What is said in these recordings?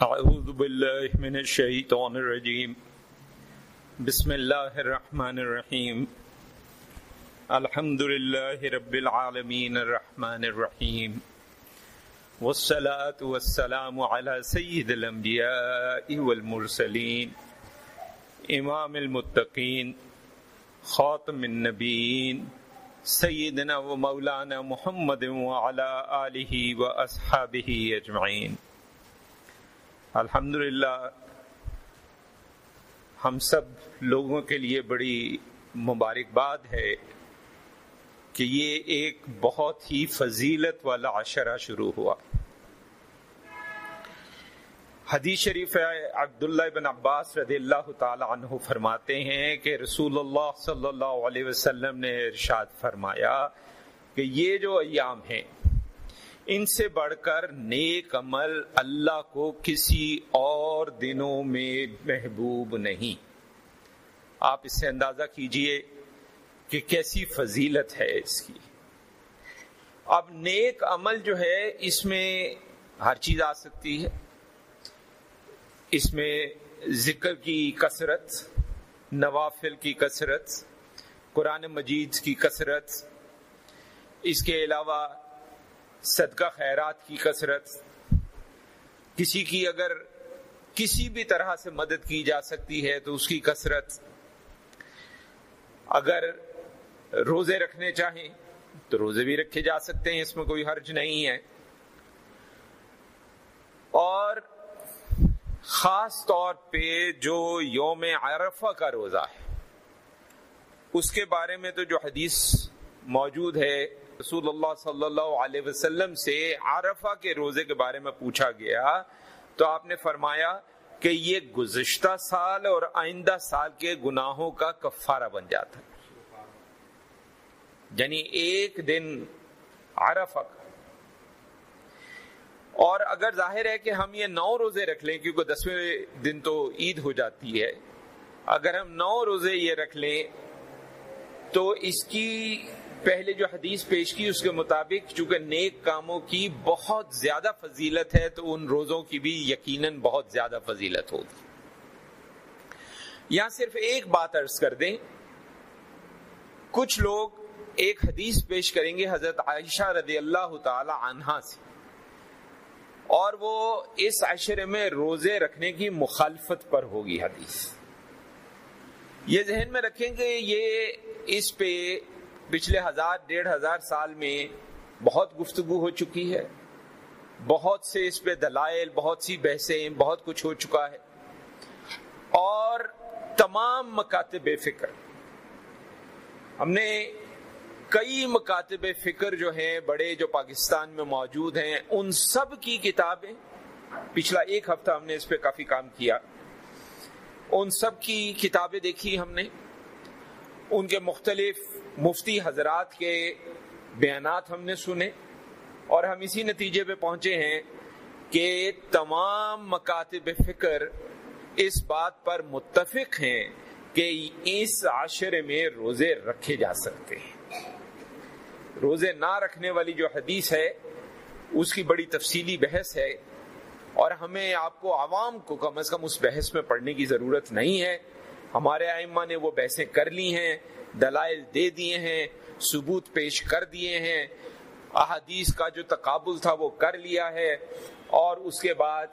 أعوذ بالله من الشيطان الرجيم. بسم الله الرحمن الرحيم. الحمد لله رب العالمين الرحمن الرحيم. والصلاة والسلام على سيد الأنبياء والمرسلين. إمام المتقين. خاتم النبيين. سيدنا ومولانا محمد وعلى آله وأصحابه أجمعين. الحمدللہ، ہم سب لوگوں کے لیے بڑی مبارکباد ہے کہ یہ ایک بہت ہی فضیلت والا عشرہ شروع ہوا۔ حدیث شریف عبداللہ بن عباس رضی اللہ تعالی عنہ فرماتے ہیں کہ رسول اللہ صلی اللہ علیہ وسلم نے ارشاد فرمایا کہ یہ جو ایام ہیں ان سے بڑھ کر نیک عمل اللہ کو کسی اور دنوں میں محبوب نہیں۔ آپ اس سے اندازہ کیجیے کہ کیسی فضیلت ہے اس کی۔ اب نیک عمل جو ہے اس میں ہر چیز آ سکتی ہے۔ اس میں ذکر کی کثرت، نوافل کی کثرت، قرآن مجید کی کثرت۔ اس کے علاوہ صدقہ خیرات کی کثرت، کسی کی اگر کسی بھی طرح سے مدد کی جا سکتی ہے تو اس کی کثرت۔ اگر روزے رکھنے چاہیں تو روزے بھی رکھے جا سکتے ہیں، اس میں کوئی حرج نہیں ہے۔ اور خاص طور پہ جو یوم عرفہ کا روزہ ہے، اس کے بارے میں تو جو حدیث موجود ہے رسول اللہ صلی اللہ علیہ وسلم سے عرفہ کے روزے کے بارے میں پوچھا گیا تو آپ نے فرمایا کہ یہ گزشتہ سال اور آئندہ سال کے گناہوں کا کفارہ بن جاتا ہے۔ یعنی ایک دن عرفہ کا۔ اور اگر ظاہر ہے کہ ہم یہ نو روزے رکھ لیں، کیونکہ دسویں دن تو عید ہو جاتی ہے، اگر ہم نو روزے یہ رکھ لیں تو اس کی پہلے جو حدیث پیش کی اس کے مطابق چونکہ نیک کاموں کی بہت زیادہ فضیلت ہے تو ان روزوں کی بھی یقیناً بہت زیادہ فضیلت ہوگی۔ یہاں صرف ایک بات عرض کر دیں۔ کچھ لوگ ایک حدیث پیش کریں گے حضرت عائشہ رضی اللہ تعالی عنہا سے۔ اور وہ اس عشرے میں روزے رکھنے کی مخالفت پر ہوگی حدیث۔ یہ ذہن میں رکھیں گے یہ اس پہ پچھلے ہزار، ڈیڑھ ہزار سال میں بہت گفتگو ہو چکی ہے۔ بہت سے اس پہ دلائل، بہت سی بحثیں، بہت کچھ ہو چکا ہے۔ اور تمام مکاتب فکر۔ ہم نے کئی مکاتب فکر جو ہیں، بڑے جو پاکستان میں موجود ہیں، ان سب کی کتابیں پچھلا ایک ہفتہ ہم نے اس پہ کافی کام کیا۔ ان سب کی کتابیں دیکھی ہم نے۔ ان کے مختلف مفتی حضرات کے بیانات ہم نے سنے اور ہم اسی نتیجے پہ پہنچے ہیں کہ تمام مکاتب فکر اس بات پر متفق ہیں کہ اس عاشرے میں روزے رکھے جا سکتے ہیں۔ روزے نہ رکھنے والی جو حدیث ہے، اس کی بڑی تفصیلی بحث ہے اور ہمیں آپ کو عوام کو کم از کم اس بحث میں پڑھنے کی ضرورت نہیں ہے۔ ہمارے ائمہ نے وہ بحثیں کر لی ہیں۔ دلائل دے دیے ہیں، ثبوت پیش کر دیے ہیں۔ احادیث کا جو تقابل تھا وہ کر لیا ہے۔ اور اس کے بعد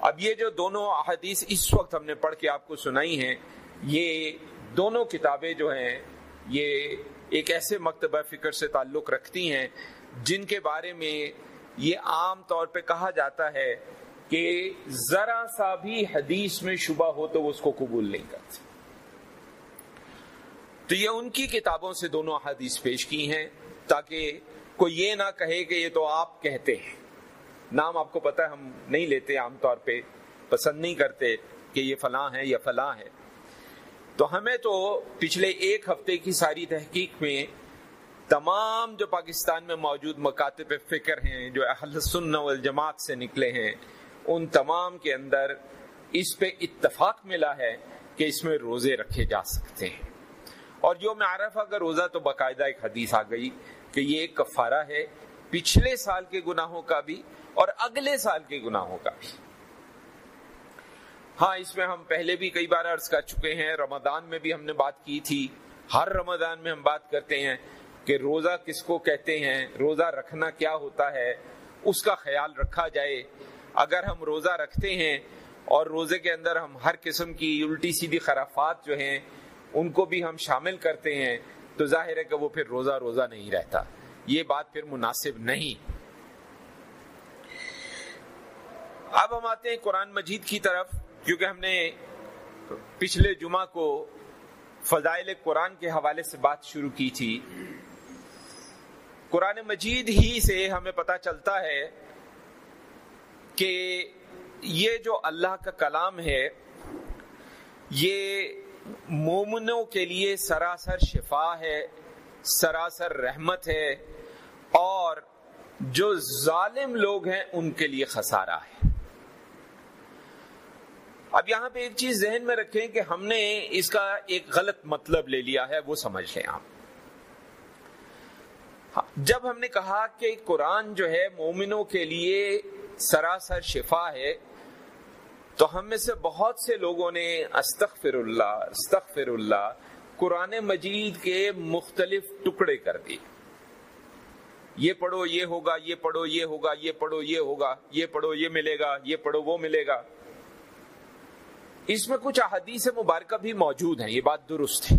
اب یہ جو دونوں احادیث اس وقت ہم نے پڑھ کے آپ کو سنائی ہیں، یہ دونوں کتابیں جو ہیں، یہ ایک ایسے مکتبہ فکر سے تعلق رکھتی ہیں جن کے بارے میں یہ عام طور پہ کہا جاتا ہے کہ ذرا سا بھی حدیث میں شبہ ہو تو وہ اس کو قبول نہیں کرتے۔ تو یہ ان کی کتابوں سے دونوں حدیث پیش کی ہیں تاکہ کوئی یہ نہ کہے کہ یہ تو آپ کہتے ہیں۔ نام آپ کو پتا ہم نہیں لیتے عام طور پہ، پسند نہیں کرتے کہ یہ فلاں ہے یا فلاں ہے۔ تو ہمیں تو پچھلے ایک ہفتے کی ساری تحقیق میں تمام جو پاکستان میں موجود مکاتب فکر ہیں، جو اہل سن والجماعت سے نکلے ہیں، ان تمام کے اندر اس پہ اتفاق ملا ہے کہ اس میں روزے رکھے جا سکتے ہیں۔ اور جو میں عرفہ کا روزہ تو باقاعدہ ایک حدیث آ گئی کہ یہ ایک کفارہ ہے، پچھلے سال کے گناہوں کا بھی اور اگلے سال کے گناہوں کا بھی۔ ہاں اس میں ہم پہلے بھی کئی بار عرض کر چکے ہیں، رمضان میں بھی ہم نے بات کی تھی۔ ہر رمضان میں ہم بات کرتے ہیں کہ روزہ کس کو کہتے ہیں، روزہ رکھنا کیا ہوتا ہے، اس کا خیال رکھا جائے۔ اگر ہم روزہ رکھتے ہیں اور روزے کے اندر ہم ہر قسم کی الٹی سیدھی خرافات جو ہیں ان کو بھی ہم شامل کرتے ہیں، تو ظاہر ہے کہ وہ پھر روزہ روزہ نہیں رہتا۔ یہ بات پھر مناسب نہیں۔ اب ہم آتے ہیں قرآن مجید کی طرف، کیونکہ ہم نے پچھلے جمعہ کو فضائل قرآن کے حوالے سے بات شروع کی تھی۔ قرآن مجید ہی سے ہمیں پتا چلتا ہے کہ یہ جو اللہ کا کلام ہے، یہ مومنوں کے لیے سراسر شفا ہے، سراسر رحمت ہے اور جو ظالم لوگ ہیں ان کے لیے خسارہ ہے۔ اب یہاں پہ ایک چیز ذہن میں رکھیں کہ ہم نے اس کا ایک غلط مطلب لے لیا ہے، وہ سمجھ لیں آپ۔ جب ہم نے کہا کہ قرآن جو ہے مومنوں کے لیے سراسر شفا ہے تو ہم میں سے بہت سے لوگوں نے استغفر اللہ استغفر اللہ، قرآن مجید کے مختلف ٹکڑے کر دیے۔ یہ پڑھو، یہ ہوگا، یہ پڑھو، یہ ہوگا، یہ پڑھو، یہ ہوگا، یہ پڑھو، یہ ملے گا، یہ پڑھو، وہ ملے گا۔ اس میں کچھ احادیث مبارکہ بھی موجود ہیں، یہ بات درست ہے۔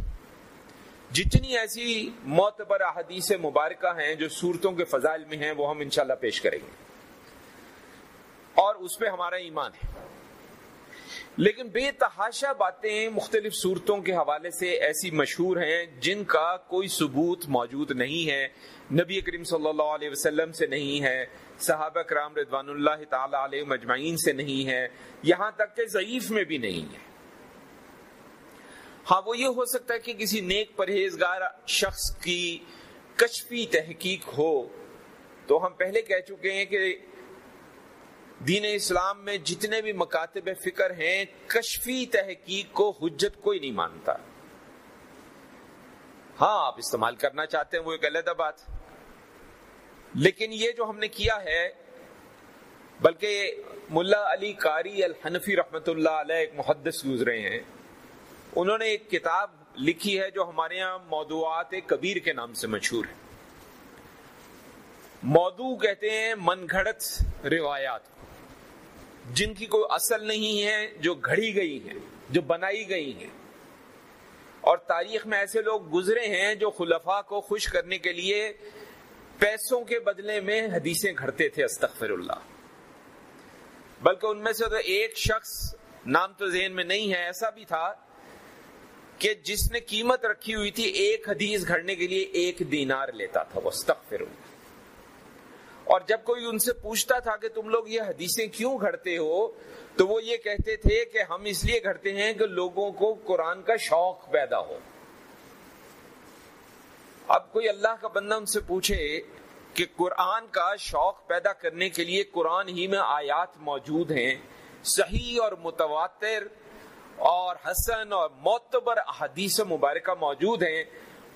جتنی ایسی معتبر احادیث مبارکہ ہیں جو صورتوں کے فضائل میں ہیں، وہ ہم انشاءاللہ پیش کریں گے۔ اور اس پہ ہمارا ایمان ہے۔ لیکن بے تحاشا باتیں مختلف صورتوں کے حوالے سے ایسی مشہور ہیں جن کا کوئی ثبوت موجود نہیں ہے۔ نبی کریم صلی اللہ علیہ وسلم سے نہیں ہے، صحابہ کرام رضوان اللہ تعالی علیہ مجمعین سے نہیں ہے، یہاں تک کہ ضعیف میں بھی نہیں ہے۔ ہاں وہ یہ ہو سکتا ہے کہ کسی نیک پرہیزگار شخص کی کشفی تحقیق ہو۔ تو ہم پہلے کہہ چکے ہیں کہ دین اسلام میں جتنے بھی مکاتب فکر ہیں، کشفی تحقیق کو حجت کوئی نہیں مانتا۔ ہاں آپ استعمال کرنا چاہتے ہیں، وہ ایک علیحدہ بات۔ لیکن یہ جو ہم نے کیا ہے، بلکہ ملا علی قاری الحنفی رحمت اللہ علیہ ایک محدث گزرے ہیں۔ انہوں نے ایک کتاب لکھی ہے جو ہمارے یہاں موضوعات کبیر کے نام سے مشہور ہے۔ موضوع کہتے ہیں من گھڑت روایات جن کی کوئی اصل نہیں ہے، جو گھڑی گئی ہیں، جو بنائی گئی ہیں۔ اور تاریخ میں ایسے لوگ گزرے ہیں جو خلفاء کو خوش کرنے کے لیے پیسوں کے بدلے میں حدیثیں گھڑتے تھے، استغفر اللہ۔ بلکہ ان میں سے تو ایک شخص، نام تو ذہن میں نہیں ہے، ایسا بھی تھا کہ جس نے قیمت رکھی ہوئی تھی، ایک حدیث گھڑنے کے لیے ایک دینار لیتا تھا، وہ استغفر اللہ۔ اور جب کوئی ان سے پوچھتا تھا کہ تم لوگ یہ حدیثیں کیوں گھڑتے ہو، تو وہ یہ کہتے تھے کہ ہم اس لیے گھڑتے ہیں کہ لوگوں کو قرآن کا شوق پیدا ہو۔ اب کوئی اللہ کا بندہ ان سے پوچھے کہ قرآن کا شوق پیدا کرنے کے لیے قرآن ہی میں آیات موجود ہیں، صحیح اور متواتر اور حسن اور معتبر حدیث مبارکہ موجود ہیں،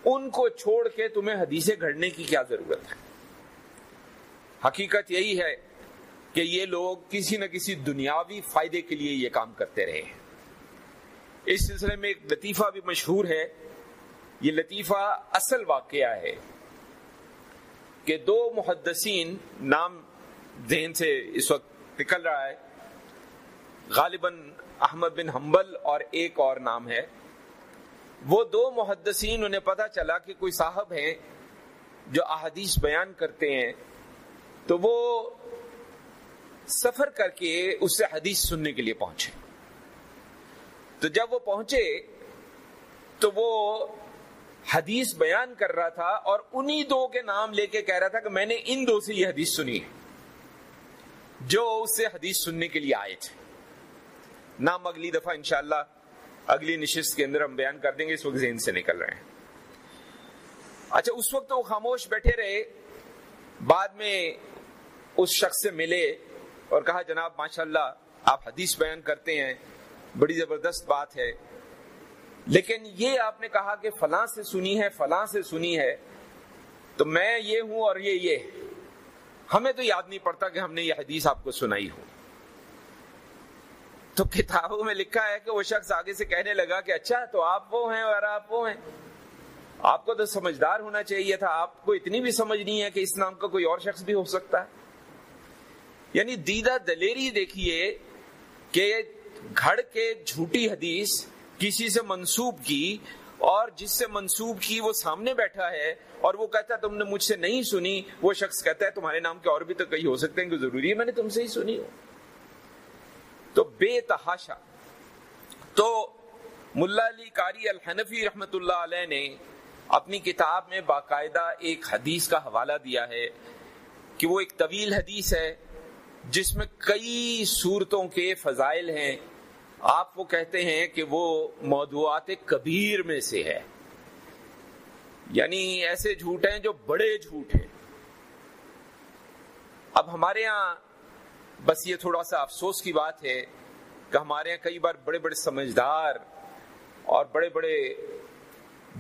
ان کو چھوڑ کے تمہیں حدیثیں گھڑنے کی کیا ضرورت ہے؟ حقیقت یہی ہے کہ یہ لوگ کسی نہ کسی دنیاوی فائدے کے لیے یہ کام کرتے رہے ہیں۔ اس سلسلے میں ایک لطیفہ بھی مشہور ہے۔ یہ لطیفہ اصل واقعہ ہے کہ دو محدثین نام ذہن سے اس وقت نکل رہا ہے۔ غالباً احمد بن حنبل اور ایک اور نام ہے۔ وہ دو محدثین، انہیں پتا چلا کہ کوئی صاحب ہیں جو احادیث بیان کرتے ہیں۔ تو وہ سفر کر کے اس سے حدیث سننے کے لیے پہنچے۔ تو جب وہ پہنچے تو وہ حدیث بیان کر رہا تھا اور انہی دو کے نام لے کے کہہ رہا تھا کہ میں نے ان دو سے یہ حدیث سنی ہے جو اس سے حدیث سننے کے لیے آئے تھے۔ نام اگلی دفعہ انشاءاللہ اگلی نشست کے اندر ہم بیان کر دیں گے، اس وقت ذہن سے نکل رہے ہیں۔ اچھا اس وقت وہ خاموش بیٹھے رہے، بعد میں اس شخص سے ملے اور کہا، جناب ماشاء اللہ آپ حدیث بیان کرتے ہیں، بڑی زبردست بات ہے۔ لیکن یہ آپ نے کہا کہ فلاں سے سنی ہے، فلاں سے سنی ہے۔ تو میں یہ ہوں اور یہ یہ۔ ہمیں تو یاد نہیں پڑتا کہ ہم نے یہ حدیث آپ کو سنائی ہو۔ تو کتابوں میں لکھا ہے کہ وہ شخص آگے سے کہنے لگا کہ اچھا تو آپ وہ ہیں اور آپ وہ ہیں۔ آپ کو تو سمجھدار ہونا چاہیے تھا۔ آپ کو اتنی بھی سمجھ نہیں ہے کہ اس نام کا کوئی اور شخص بھی ہو سکتا ہے۔ یعنی دیدہ دلیری دیکھیے کہ گھڑ کے جھوٹی حدیث کسی سے منسوب کی اور جس سے منسوب کی وہ سامنے بیٹھا ہے اور وہ کہتا ہے تم نے مجھ سے نہیں سنی، وہ شخص کہتا ہے تمہارے نام کے اور بھی تو کئی ہو سکتے ہیں کہ ضروری ہے میں نے تم سے ہی سنی ہو۔ تو بے تحاشا۔ تو ملا علی کاری الحنفی رحمت اللہ علیہ نے اپنی کتاب میں باقاعدہ ایک حدیث کا حوالہ دیا ہے کہ وہ ایک طویل حدیث ہے۔ جس میں کئی صورتوں کے فضائل ہیں، آپ وہ کہتے ہیں کہ وہ موضوعات کبیر میں سے ہے۔ یعنی ایسے جھوٹ ہیں جو بڑے جھوٹ ہیں۔ اب ہمارے ہاں بس یہ تھوڑا سا افسوس کی بات ہے کہ ہمارے یہاں کئی بار بڑے بڑے سمجھدار اور بڑے بڑے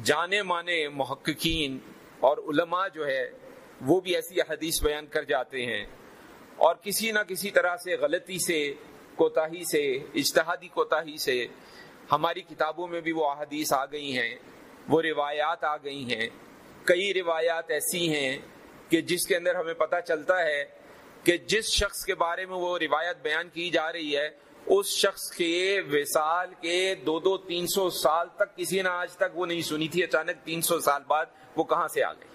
جانے مانے محققین اور علماء جو ہے، وہ بھی ایسی حدیث بیان کر جاتے ہیں۔ اور کسی نہ کسی طرح سے غلطی سے، کوتاہی سے، اجتہادی کوتاہی سے ہماری کتابوں میں بھی وہ احادیث آ گئی ہیں، وہ روایات آ گئی ہیں۔ کئی روایات ایسی ہیں کہ جس کے اندر ہمیں پتہ چلتا ہے کہ جس شخص کے بارے میں وہ روایت بیان کی جا رہی ہے، اس شخص کے وصال کے دو دو تین سو سال تک، کسی نے آج تک وہ نہیں سنی تھی، اچانک تین سو سال بعد وہ کہاں سے آ گئی؟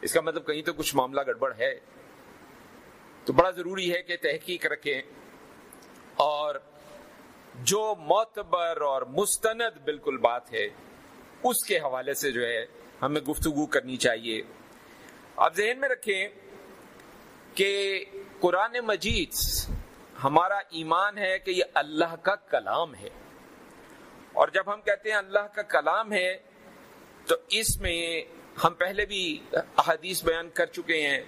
اس کا مطلب کہیں تو کچھ معاملہ گڑبڑ ہے۔ تو بڑا ضروری ہے کہ تحقیق رکھیں اور جو معتبر اور مستند بالکل بات ہے، اس کے حوالے سے جو ہے، ہمیں گفتگو کرنی چاہیے۔ اب ذہن میں رکھیں کہ قرآن مجید ہمارا ایمان ہے کہ یہ اللہ کا کلام ہے۔ اور جب ہم کہتے ہیں اللہ کا کلام ہے، تو اس میں ہم پہلے بھی احادیث بیان کر چکے ہیں۔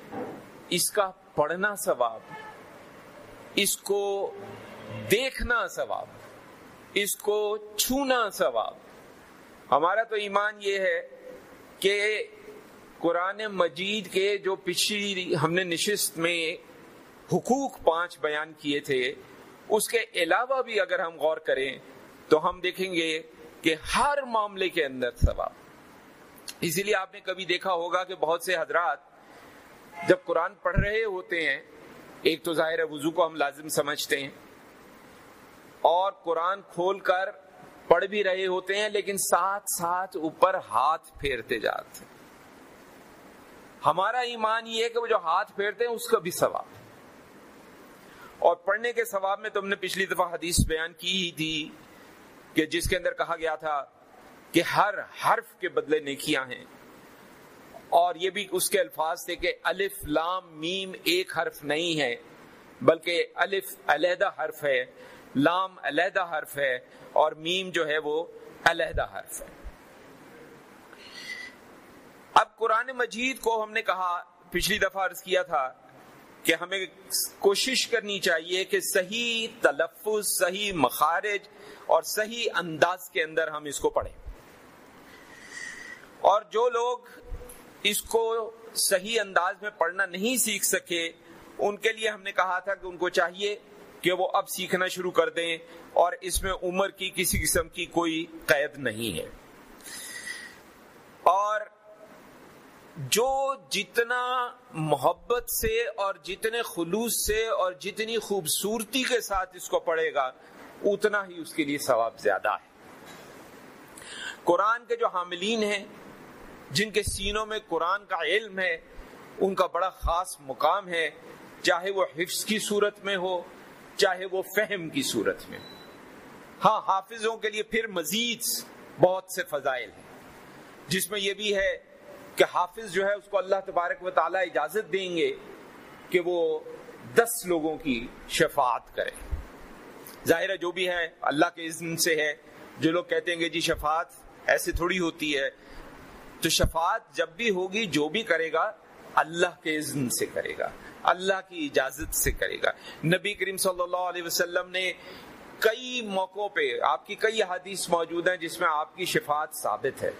اس کا پڑھنا ثواب، اس کو دیکھنا ثواب، اس کو چھونا ثواب۔ ہمارا تو ایمان یہ ہے کہ قرآن مجید کے جو پچھلی ہم نے نشست میں حقوق پانچ بیان کیے تھے، اس کے علاوہ بھی اگر ہم غور کریں تو ہم دیکھیں گے کہ ہر معاملے کے اندر ثواب۔ اسی لیے آپ نے کبھی دیکھا ہوگا کہ بہت سے حضرات جب قرآن پڑھ رہے ہوتے ہیں، ایک تو ظاہر وضو کو ہم لازم سمجھتے ہیں، اور قرآن کھول کر پڑھ بھی رہے ہوتے ہیں، لیکن ساتھ ساتھ اوپر ہاتھ پھیرتے جاتے ہیں۔ ہمارا ایمان یہ ہے کہ وہ جو ہاتھ پھیرتے ہیں، اس کا بھی ثواب اور پڑھنے کے ثواب میں تم نے پچھلی دفعہ حدیث بیان کی ہی تھی کہ جس کے اندر کہا گیا تھا کہ ہر حرف کے بدلے نیکیاں ہیں۔ اور یہ بھی اس کے الفاظ تھے کہ الف لام میم ایک حرف نہیں ہے، بلکہ الف علیحدہ حرف ہے، لام علیحدہ حرف ہے، اور میم جو ہے وہ علیحدہ حرف ہے۔ اب قرآن مجید کو ہم نے کہا، پچھلی دفعہ عرض کیا تھا کہ ہمیں کوشش کرنی چاہیے کہ صحیح تلفظ، صحیح مخارج اور صحیح انداز کے اندر ہم اس کو پڑھیں۔ اور جو لوگ اس کو صحیح انداز میں پڑھنا نہیں سیکھ سکے۔ ان کے لیے ہم نے کہا تھا کہ ان کو چاہیے کہ وہ اب سیکھنا شروع کر دیں اور اس میں عمر کی کسی قسم کی کوئی قید نہیں ہے۔ اور جو جتنا محبت سے اور جتنے خلوص سے اور جتنی خوبصورتی کے ساتھ اس کو پڑھے گا، اتنا ہی اس کے لیے ثواب زیادہ ہے۔ قرآن کے جو حاملین ہیں جن کے سینوں میں قرآن کا علم ہے، ان کا بڑا خاص مقام ہے، چاہے وہ حفظ کی صورت میں ہو، چاہے وہ فہم کی صورت میں۔ ہاں حافظوں کے لیے پھر مزید بہت سے فضائل ہیں، جس میں یہ بھی ہے کہ حافظ جو ہے، اس کو اللہ تبارک و تعالی اجازت دیں گے کہ وہ دس لوگوں کی شفاعت کرے۔ ظاہر ہے، جو بھی ہے اللہ کے اذن سے ہے جو لوگ کہتے ہیں کہ جی شفاعت ایسے تھوڑی ہوتی ہے تو شفاعت جب بھی ہوگی، جو بھی کرے گا، اللہ کے اذن سے کرے گا، اللہ کی اجازت سے کرے گا۔ نبی کریم صلی اللہ علیہ وسلم نے کئی موقعوں پہ، آپ کی کئی حدیث موجود ہیں جس میں آپ کی شفاعت ثابت ہے۔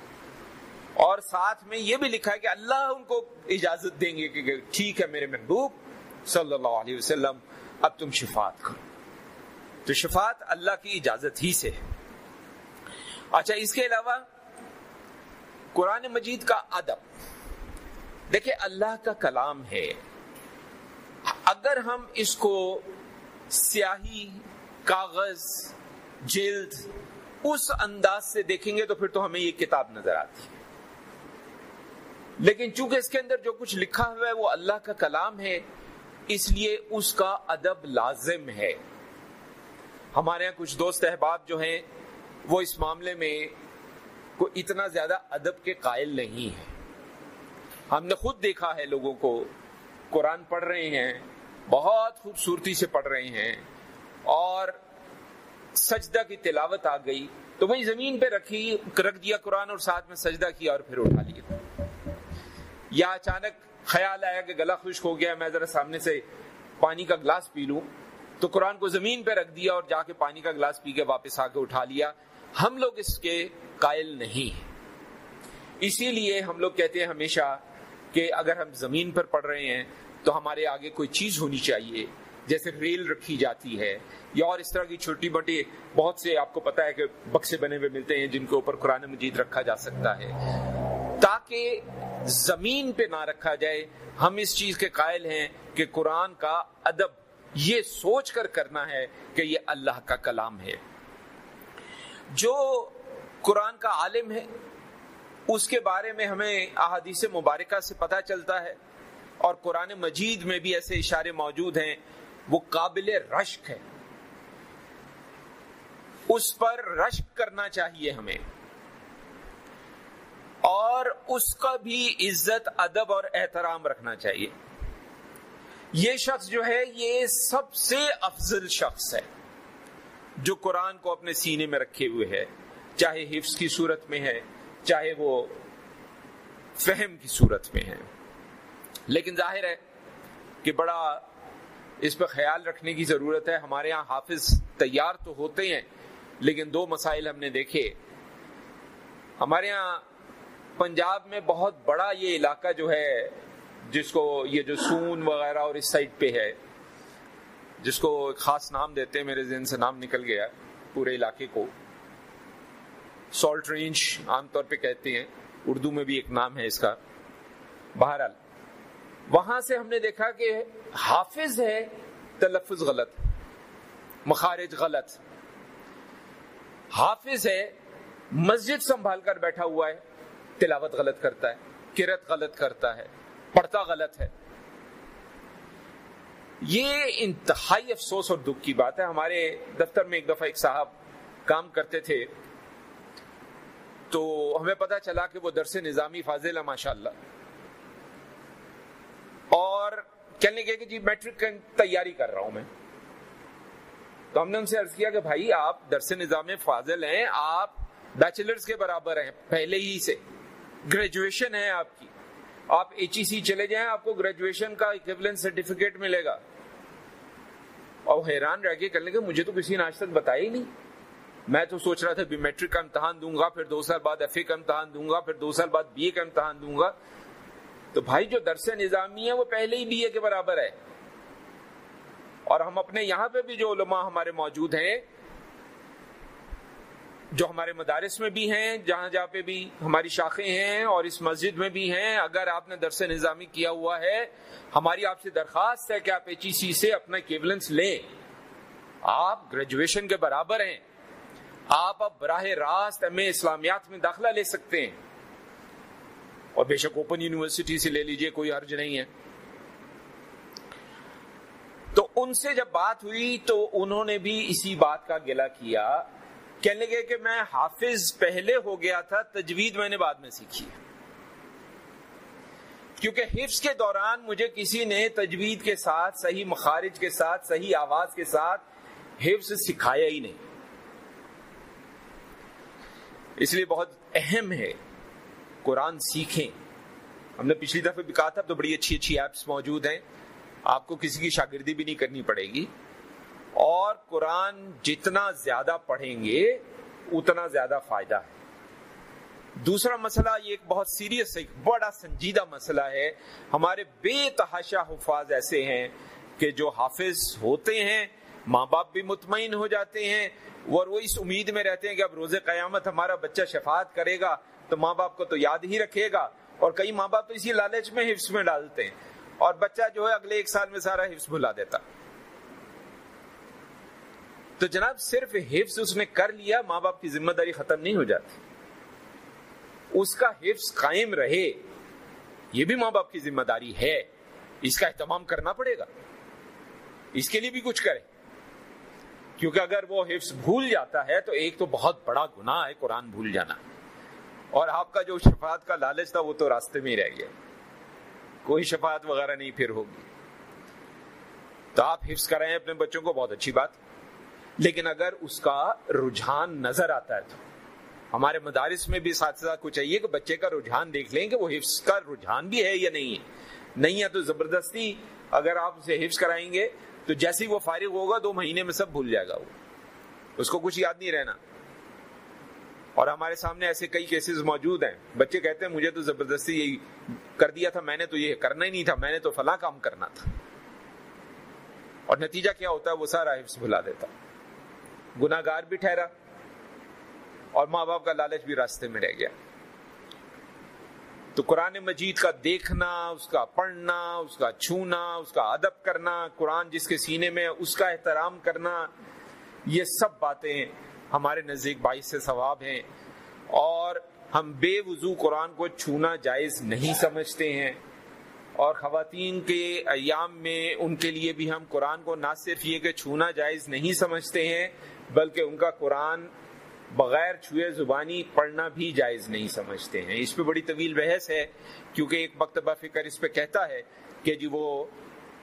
اور ساتھ میں یہ بھی لکھا ہے کہ اللہ ان کو اجازت دیں گے کہ ٹھیک ہے میرے محبوب صلی اللہ علیہ وسلم، اب تم شفاعت کرو۔ تو شفاعت اللہ کی اجازت ہی سے اچھا اس کے علاوہ قرآن مجید کا ادب۔ دیکھیں، اللہ کا کلام ہے۔ اگر ہم اس کو سیاہی، کاغذ، جلد اس انداز سے دیکھیں گے تو پھر تو ہمیں یہ کتاب نظر آتی ہے۔ لیکن چونکہ اس کے اندر جو کچھ لکھا ہوا ہے وہ اللہ کا کلام ہے، اس لیے اس کا ادب لازم ہے۔ ہمارے یہاں کچھ دوست احباب جو ہیں، وہ اس معاملے میں کوئی اتنا زیادہ ادب کے قائل نہیں ہے ہم نے خود دیکھا ہے لوگوں کو، قرآن پڑھ رہے ہیں، بہت خوبصورتی سے پڑھ رہے ہیں، اور سجدہ کی تلاوت آ گئی۔ تو وہی زمین پہ رکھی، رکھ دیا قرآن اور ساتھ میں سجدہ کیا اور پھر اٹھا لیا۔ یا اچانک خیال آیا کہ گلا خشک ہو گیا، میں ذرا سامنے سے پانی کا گلاس پی لوں۔ تو قرآن کو زمین پہ رکھ دیا اور جا کے پانی کا گلاس پی کے واپس آ کے اٹھا لیا۔ ہم لوگ اس کے قائل نہیں ہیں۔ اسی لیے ہم لوگ کہتے ہیں ہمیشہ کہ اگر ہم زمین پر پڑھ رہے ہیں تو ہمارے آگے کوئی چیز ہونی چاہیے، جیسے ریل رکھی جاتی ہے یا اور اس طرح کی چھوٹی موٹی، بہت سے آپ کو پتا ہے کہ بکسے بنے ہوئے ملتے ہیں جن کے اوپر قرآن مجید رکھا جا سکتا ہے۔ تاکہ زمین پہ نہ رکھا جائے، ہم اس چیز کے قائل ہیں کہ قرآن کا ادب، یہ سوچ کر کرنا ہے کہ یہ اللہ کا کلام ہے۔ جو قرآن کا عالم ہے، اس کے بارے میں ہمیں احادیث مبارکہ سے پتہ چلتا ہے، اور قرآن مجید میں بھی ایسے اشارے موجود ہیں، وہ قابل رشک ہے۔ اس پر رشک کرنا چاہیے ہمیں۔ اور اس کا بھی عزت، ادب اور احترام رکھنا چاہیے۔ یہ شخص جو ہے، یہ سب سے افضل شخص ہے۔ جو قرآن کو اپنے سینے میں رکھے ہوئے ہے، چاہے حفظ کی صورت میں ہے، چاہے وہ فہم کی صورت میں ہے۔ لیکن ظاہر ہے کہ بڑا اس پہ خیال رکھنے کی ضرورت ہے۔ ہمارے یہاں حافظ تیار تو ہوتے ہیں، لیکن دو مسائل ہم نے دیکھے۔ ہمارے یہاں پنجاب میں بہت بڑا یہ علاقہ جو ہے، جس کو یہ جو سون وغیرہ اور اس سائڈ پہ ہے جس کو ایک خاص نام دیتے ہیں، میرے ذہن سے نام نکل گیا پورے علاقے کو۔ سالٹ رینج عام طور پہ کہتے ہیں، اردو میں بھی ایک نام ہے اس کا۔ بہرحال، وہاں سے ہم نے دیکھا کہ حافظ ہے، تلفظ غلط، مخارج غلط۔ حافظ ہے، مسجد سنبھال کر بیٹھا ہوا ہے، تلاوت غلط کرتا ہے کرت غلط کرتا ہے، پڑھتا غلط ہے۔ یہ انتہائی افسوس اور دکھ کی بات ہے۔ ہمارے دفتر میں ایک دفعہ ایک صاحب کام کرتے تھے، تو ہمیں پتا چلا کہ وہ درس نظامی فاضل ہے ماشاء اللہ اور کہنے کہ جی میٹرک کی تیاری کر رہا ہوں میں۔ تو ہم نے ان سے عرض کیا کہ بھائی، آپ درس نظام فاضل ہیں، آپ بیچلرز کے برابر ہیں، پہلے ہی سے۔ گریجویشن ہے آپ کی۔ آپ ایچ ای سی چلے جائیں، آپ کو گریجویشن کا اکیبلنس سرٹیفکیٹ ملے گا۔ اور حیران رہ کے کرنے کے مجھے تو کسی نے آج تک بتایا ہی نہیں۔ میں تو سوچ رہا تھا بی میٹرک کا امتحان دوں گا، پھر دو سال بعد ایف اے کا امتحان دوں گا، پھر دو سال بعد بی اے کا امتحان دوں گا۔ تو بھائی، جو درس نظامی ہے، وہ پہلے ہی بی اے کے برابر ہے۔ اور ہم اپنے یہاں پہ بھی جو علماء ہمارے موجود ہیں جو ہمارے مدارس میں بھی ہیں، جہاں جہاں پہ بھی ہماری شاخیں ہیں اور اس مسجد میں بھی ہیں، اگر آپ نے درس نظامی کیا ہوا ہے، ہماری آپ سے درخواست ہے کہ آپ ایچ ای سی سے اپنا کیبلنس لیں۔ آپ گریجویشن کے برابر ہیں۔ آپ اب براہ راست ایم اے اسلامیات میں داخلہ لے سکتے ہیں۔ اور بے شک اوپن یونیورسٹی سے لے لیجیے، کوئی حرج نہیں ہے۔ تو ان سے جب بات ہوئی تو انہوں نے بھی اسی بات کا گلا کیا۔ کہنے لگے کہ میں حافظ پہلے ہو گیا تھا، تجوید میں نے بعد میں سیکھی۔ کیونکہ حفظ کے دوران مجھے کسی نے تجوید کے ساتھ، صحیح مخارج کے ساتھ، صحیح آواز کے ساتھ حفظ سکھایا ہی نہیں۔ اس لیے بہت اہم ہے قرآن سیکھیں۔ ہم نے پچھلی دفعہ بھی کہا تھا تو بڑی اچھی اچھی ایپس موجود ہیں۔ آپ کو کسی کی شاگردی بھی نہیں کرنی پڑے گی۔ اور قرآن جتنا زیادہ پڑھیں گے، اتنا زیادہ فائدہ ہے۔ دوسرا مسئلہ، یہ ایک بہت سیریس، ایک بڑا سنجیدہ مسئلہ ہے۔ ہمارے بے تحاشا حفاظ ایسے ہیں کہ جو حافظ ہوتے ہیں، ماں باپ بھی مطمئن ہو جاتے ہیں اور وہ اس امید میں رہتے ہیں کہ اب روز قیامت ہمارا بچہ شفاعت کرے گا، تو ماں باپ کو تو یاد ہی رکھے گا۔ اور کئی ماں باپ تو اسی لالچ میں حفظ میں ڈالتے ہیں۔ اور بچہ جو ہے، اگلے ایک سال میں سارا حفظ بھلا دیتا۔ تو جناب صرف حفظ اس نے کر لیا، ماں باپ کی ذمہ داری ختم نہیں ہو جاتی۔ اس کا حفظ قائم رہے، یہ بھی ماں باپ کی ذمہ داری ہے۔ اس کا اہتمام کرنا پڑے گا۔ اس کے لیے بھی کچھ کرے۔ کیونکہ اگر وہ حفظ بھول جاتا ہے تو ایک تو بہت بڑا گناہ ہے قرآن بھول جانا۔ اور آپ کا جو شفاعت کا لالچ تھا وہ تو راستے میں ہی رہ گیا۔ کوئی شفاعت وغیرہ نہیں، پھر ہوگی۔ تو آپ حفظ کرائیں اپنے بچوں کو، بہت اچھی بات۔ لیکن اگر اس کا رجحان نظر آتا ہے تو ہمارے مدارس میں بھی ساتھ کو چاہیے کہ بچے کا رجحان دیکھ لیں کہ وہ حفظ کا رجحان بھی ہے یا نہیں ہے۔ نہیں ہے تو زبردستی اگر آپ اسے حفظ کرائیں گے تو جیسے ہی وہ فارغ ہوگا دو مہینے میں سب بھول جائے گا وہ۔ اس کو کچھ یاد نہیں رہنا۔ اور ہمارے سامنے ایسے کئی کیسز موجود ہیں۔ بچے کہتے ہیں مجھے تو زبردستی یہی کر دیا تھا، میں نے تو یہ کرنا ہی نہیں تھا، میں نے تو فلاں کام کرنا تھا۔ اور نتیجہ کیا ہوتا ہے؟ وہ سارا حفظ بھلا دیتا۔ گناگار بھی ٹھہرا اور ماں باپ کا لالچ بھی راستے میں رہ گیا۔ تو قرآن مجید کا دیکھنا، اس کا پڑھنا، اس کا چھونا، اس کا ادب کرنا، قرآن جس کے سینے میں اس کا احترام کرنا، یہ سب باتیں ہمارے نزدیک باعث ثواب ہیں اور ہم بے وضو قرآن کو چھونا جائز نہیں سمجھتے ہیں۔ اور خواتین کے ایام میں ان کے لیے بھی ہم قرآن کو نہ صرف یہ کہ چھونا جائز نہیں سمجھتے ہیں بلکہ ان کا قرآن بغیر چھوئے زبانی پڑھنا بھی جائز نہیں سمجھتے ہیں۔ اس پہ بڑی طویل بحث ہے، کیونکہ ایک مکتبہ فکر اس پہ کہتا ہے کہ جی وہ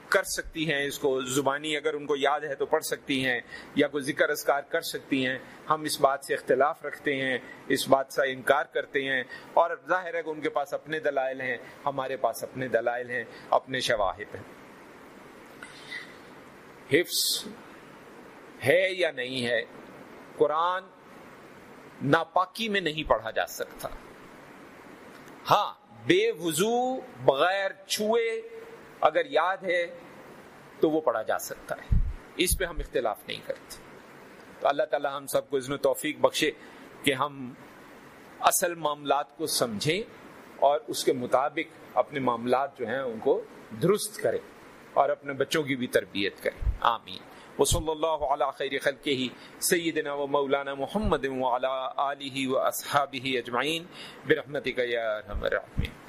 کر سکتی ہیں، اس کو زبانی اگر ان کو یاد ہے تو پڑھ سکتی ہیں، یا کوئی ذکر اذکار کر سکتی ہیں۔ ہم اس بات سے اختلاف رکھتے ہیں، اس بات سے انکار کرتے ہیں۔ اور ظاہر ہے کہ ان کے پاس اپنے دلائل ہیں، ہمارے پاس اپنے دلائل ہیں، اپنے شواہد ہیں۔ حفظ ہے یا نہیں ہے، قرآن ناپاکی میں نہیں پڑھا جا سکتا۔ ہاں بے وضو بغیر چھوئے اگر یاد ہے تو وہ پڑھا جا سکتا ہے۔ اس پہ ہم اختلاف نہیں کرتے۔ تو اللہ تعالی ہم سب کو و توفیق بخشے کہ ہم اصل معاملات کو سمجھیں اور اس کے مطابق اپنے معاملات جو ہیں ان کو درست کریں اور اپنے بچوں کی بھی تربیت کریں۔ آمین۔ وصلی اللہ علی خیر خلقہ، سیدنا و مولانا محمد وعلی آلہ و اصحابہ اجمعین، برحمتک یا ارحم الراحمین۔